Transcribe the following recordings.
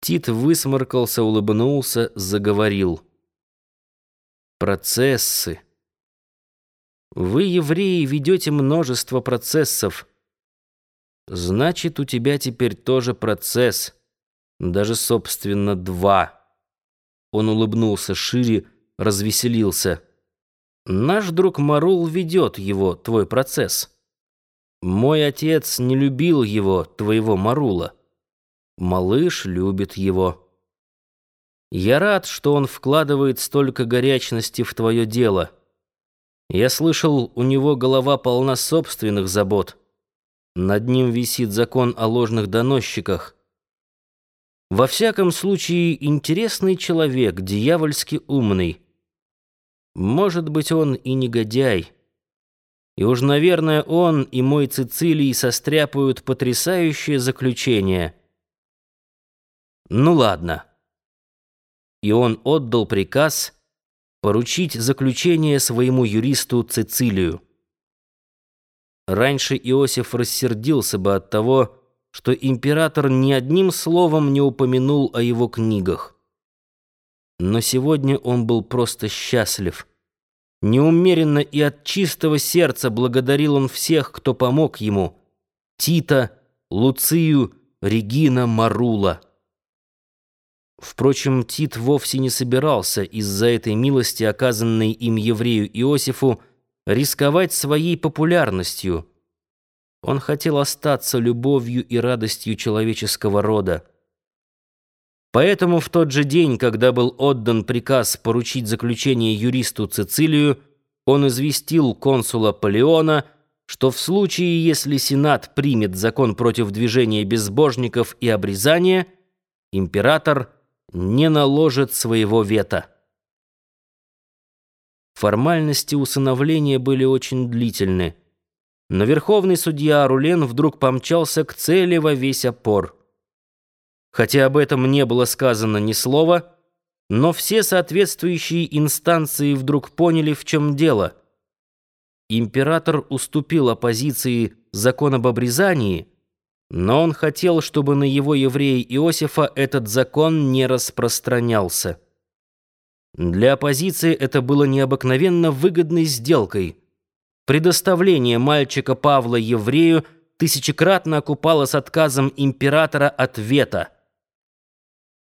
Тит высморкался, улыбнулся, заговорил. Процессы. Вы, евреи, ведете множество процессов. Значит, у тебя теперь тоже процесс. Даже, собственно, два. Он улыбнулся шире, развеселился. Наш друг Марул ведет его, твой процесс. Мой отец не любил его, твоего Марула. Малыш любит его. Я рад, что он вкладывает столько горячности в твое дело. Я слышал, у него голова полна собственных забот. Над ним висит закон о ложных доносчиках. Во всяком случае, интересный человек, дьявольски умный. Может быть, он и негодяй. И уж, наверное, он и мой Цицилий состряпают потрясающее заключение. Ну ладно. И он отдал приказ поручить заключение своему юристу Цицилию. Раньше Иосиф рассердился бы от того, что император ни одним словом не упомянул о его книгах. Но сегодня он был просто счастлив. Неумеренно и от чистого сердца благодарил он всех, кто помог ему. Тита, Луцию, Регина, Марула. Впрочем, Тит вовсе не собирался из-за этой милости, оказанной им еврею Иосифу, рисковать своей популярностью. Он хотел остаться любовью и радостью человеческого рода. Поэтому в тот же день, когда был отдан приказ поручить заключение юристу Цицилию, он известил консула Полеона, что в случае, если Сенат примет закон против движения безбожников и обрезания, император не наложит своего вето. Формальности усыновления были очень длительны, но верховный судья Рулен вдруг помчался к цели во весь опор. Хотя об этом не было сказано ни слова, но все соответствующие инстанции вдруг поняли, в чем дело. Император уступил оппозиции закон об обрезании, но он хотел, чтобы на его еврея Иосифа этот закон не распространялся. Для оппозиции это было необыкновенно выгодной сделкой. Предоставление мальчика Павла еврею тысячекратно окупало с отказом императора от вето –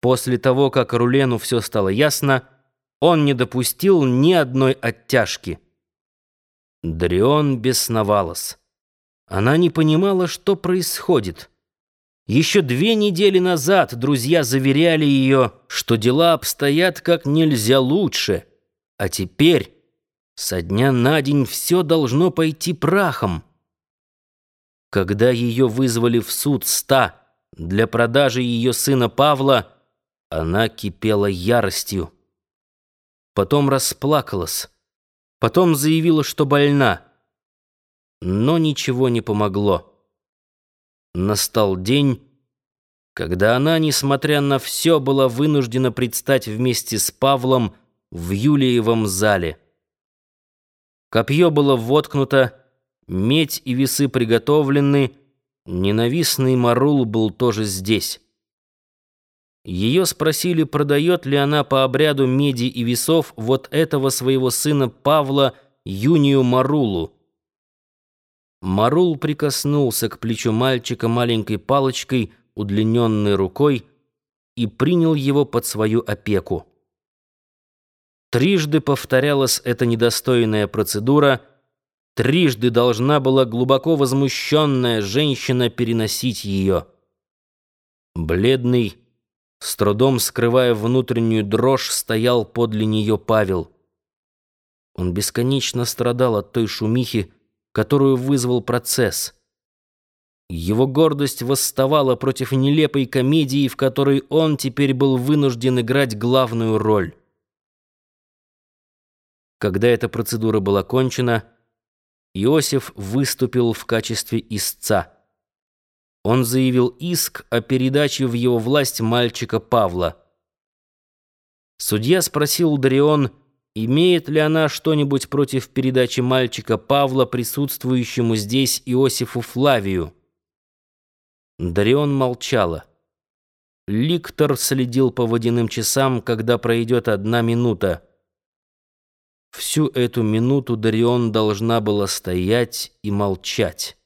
После того, как Рулену все стало ясно, он не допустил ни одной оттяжки. Дрион бесновалась. Она не понимала, что происходит. Еще две недели назад друзья заверяли ее, что дела обстоят как нельзя лучше, а теперь со дня на день все должно пойти прахом. Когда ее вызвали в суд ста для продажи ее сына Павла, она кипела яростью. Потом расплакалась. Потом заявила, что больна. Но ничего не помогло. Настал день, когда она, несмотря на все, была вынуждена предстать вместе с Павлом в Юлиевом зале. Копье было воткнуто, медь и весы приготовлены, ненавистный Марул был тоже здесь. Ее спросили, продает ли она по обряду меди и весов вот этого своего сына Павла Юнию Марулу. Марул прикоснулся к плечу мальчика маленькой палочкой, удлиненной рукой, и принял его под свою опеку. Трижды повторялась эта недостойная процедура, трижды должна была глубоко возмущенная женщина переносить ее. Бледный, с трудом скрывая внутреннюю дрожь, стоял подле нее Павел. Он бесконечно страдал от той шумихи, которую вызвал процесс. Его гордость восставала против нелепой комедии, в которой он теперь был вынужден играть главную роль. Когда эта процедура была кончена, Иосиф выступил в качестве истца. Он заявил иск о передаче в его власть мальчика Павла. Судья спросил Дарион, имеет ли она что-нибудь против передачи мальчика Павла присутствующему здесь Иосифу Флавию. Дарион молчала. Ликтор следил по водяным часам, когда пройдет одна минута. Всю эту минуту Дарион должна была стоять и молчать.